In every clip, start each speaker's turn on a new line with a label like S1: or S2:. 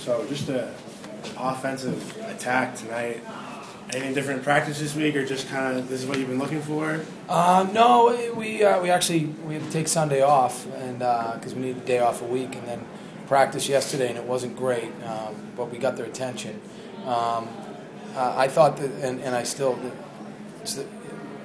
S1: So just a offensive attack tonight. Any different practice this week, or just kind of this is what you've been looking for?
S2: Uh, no, we uh, we actually we had to take Sunday off, and because uh, we needed a day off a week, and then practice yesterday, and it wasn't great, um, but we got their attention. Um, I thought that, and, and I still, the,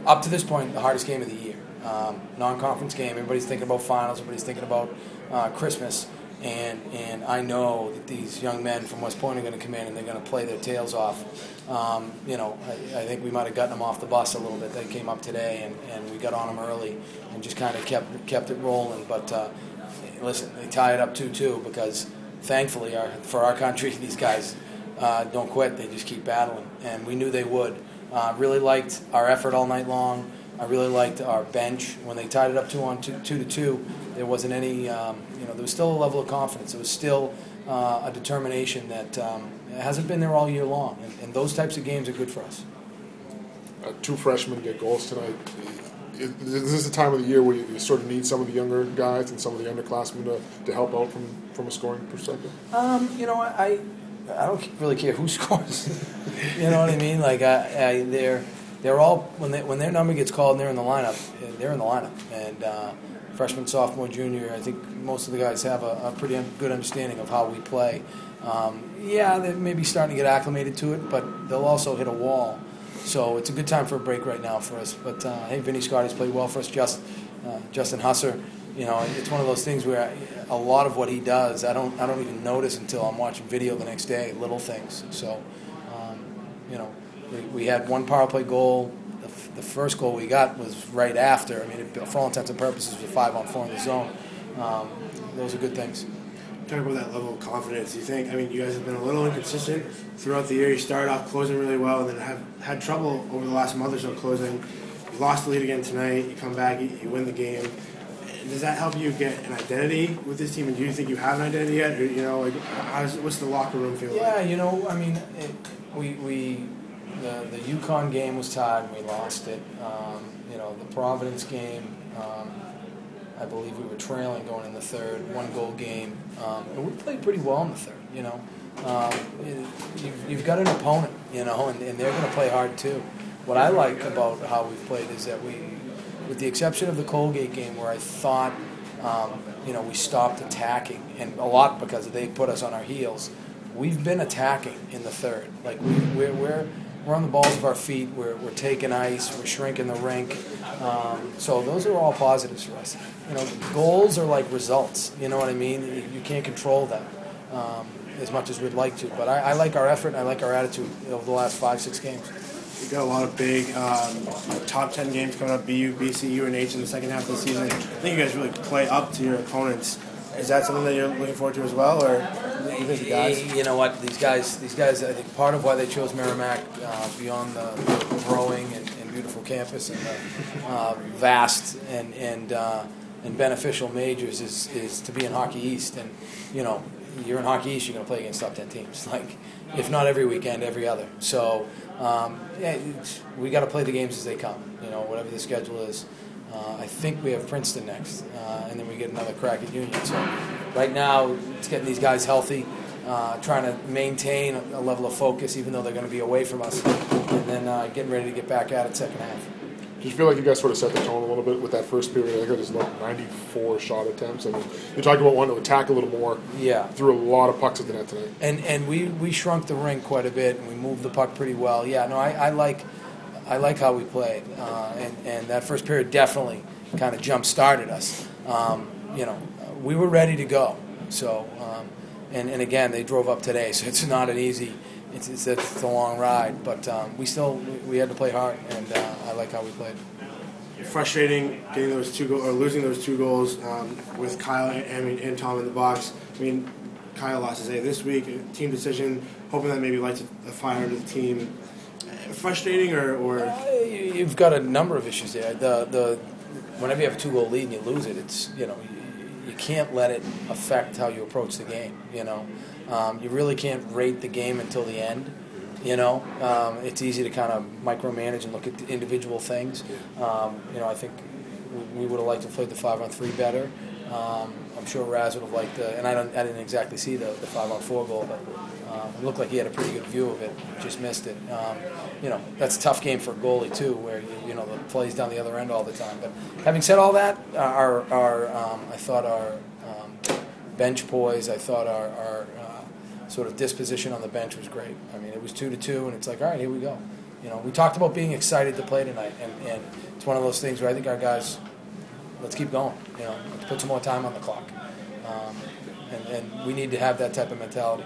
S2: up to this point, the hardest game of the year. Um, non-conference game. Everybody's thinking about finals. Everybody's thinking about uh, Christmas and and I know that these young men from West Point are going to come in and they're going to play their tails off. Um, you know, I, I, think we might have gotten them off the bus a little bit. They came up today and, and we got on them early and just kind of kept kept it rolling. But uh, listen, they tie it up two two because thankfully our, for our country these guys uh, don't quit. They just keep battling, and we knew they would. Uh, really liked our effort all night long. I really liked our bench when they tied it up two on two, two to two. There wasn't any, um, you know, there was still a level of confidence. There was still uh, a determination that um, hasn't been there all year long, and, and, those types of games are good for us.
S3: Uh, two freshmen get goals tonight. Is this the time of the year where you sort of need some of the younger guys and some of the underclassmen to, to help out from, from a scoring perspective?
S2: Um, you know, I I don't really care who scores. you know what I mean? Like I, I they're they're all when they, when their number gets called and they're in the lineup, they're in the lineup. And uh, freshman, sophomore, junior, I think most of the guys have a, a pretty good understanding of how we play. Um, yeah, they may be starting to get acclimated to it, but they'll also hit a wall. So it's a good time for a break right now for us. But uh, hey, Vinny Scott has played well for us. Just uh, Justin Husser, you know, it's one of those things where a lot of what he does, I don't, I don't even notice until I'm watching video the next day. Little things. So, um, you know, we, we had one power play goal. The, f- the, first goal we got was right after. I mean, it, for all intents and purposes, it was a five on four in the zone. Um, those are good things.
S1: Talk about that level of confidence. You think? I mean, you guys have been a little inconsistent throughout the year. You started off closing really well, and then have had trouble over the last month or so closing. You lost the lead again tonight. You come back, you, you win the game. Does that help you get an identity with this team? And do you think you have an identity yet? Or, you know, like, how's, what's the locker room feel
S2: yeah,
S1: like?
S2: Yeah, you know, I mean, it, we we the, the UConn game was tied and we lost it. Um, you know, the Providence game, um, I believe we were trailing going in the third, one goal game. Um, and we played pretty well in the third, you know. Um, you've, you've got an opponent, you know, and, and they're going to play hard too. What I like about how we've played is that we, with the exception of the Colgate game where I thought, um, you know, we stopped attacking, and a lot because they put us on our heels, we've been attacking in the third. Like we, we're, we're we're on the balls of our feet. We're, we're taking ice. We're shrinking the rink. Um, so those are all positives for us. You know, goals are like results. You know what I mean? You, can't control them um, as much as we'd like to. But I, I, like our effort and I like our attitude over the last five, six games.
S1: You got a lot of big um, top ten games coming up. BU, BC, UNH in the second half of the season. I think you guys really play up to your opponents. Is that something that you're looking forward to as well, or you guys?
S2: You know what? These guys, these guys. I think part of why they chose Merrimack, uh, beyond the growing and, and, beautiful campus and the uh, vast and and uh, and beneficial majors, is is to be in Hockey East. And you know, you're in Hockey East, you're going to play against top ten teams. Like, if not every weekend, every other. So, um, yeah, we got to play the games as they come. You know, whatever the schedule is. Uh, I think we have Princeton next, uh, and then we get another crack at Union. So right now, it's getting these guys healthy, uh, trying to maintain a level of focus, even though they're going to be away from us, and then uh, getting ready to get back at it second half.
S3: Do you feel like you guys sort of set the tone a little bit with that first period? I think it was like 94 shot attempts. I mean, you talked about wanting to attack a little more.
S2: Yeah.
S3: Threw a lot of pucks at the net tonight.
S2: And and we, we shrunk the rink quite a bit, and we moved the puck pretty well. Yeah, no, I, I like – I like how we played, uh, and and that first period definitely kind of jump started us. Um, you know, we were ready to go. So, um, and and again, they drove up today, so it's not an easy. It's it's, it's a long ride, but um, we still we had to play hard, and uh, I like how we played.
S1: Frustrating getting those two goals or losing those two goals um, with Kyle and, and Tom in the box. I mean, Kyle lost his A this week, team decision. Hoping that maybe lights a fire under the team frustrating or, or?
S2: Uh, you've got a number of issues there. The the whenever you have a two goal lead and you lose it, it's you know you, you can't let it affect how you approach the game. You know, um, you really can't rate the game until the end. You know, um, it's easy to kind of micromanage and look at the individual things. Um, you know, I think we would have liked to play the five on three better. Um, I'm sure Raz would have liked the, and I don't, I didn't exactly see the, the five on four goal, but um, it looked like he had a pretty good view of it. Just missed it. Um, you know, that's a tough game for a goalie too, where you, you know the plays down the other end all the time. But having said all that, uh, our, our um, I thought our um, bench poise, I thought our, our uh, sort of disposition on the bench was great. I mean, it was two to two, and it's like, all right, here we go. You know, we talked about being excited to play tonight, and, and it's one of those things where I think our guys, let's keep going. You know, let's put some more time on the clock, um, and, and we need to have that type of mentality.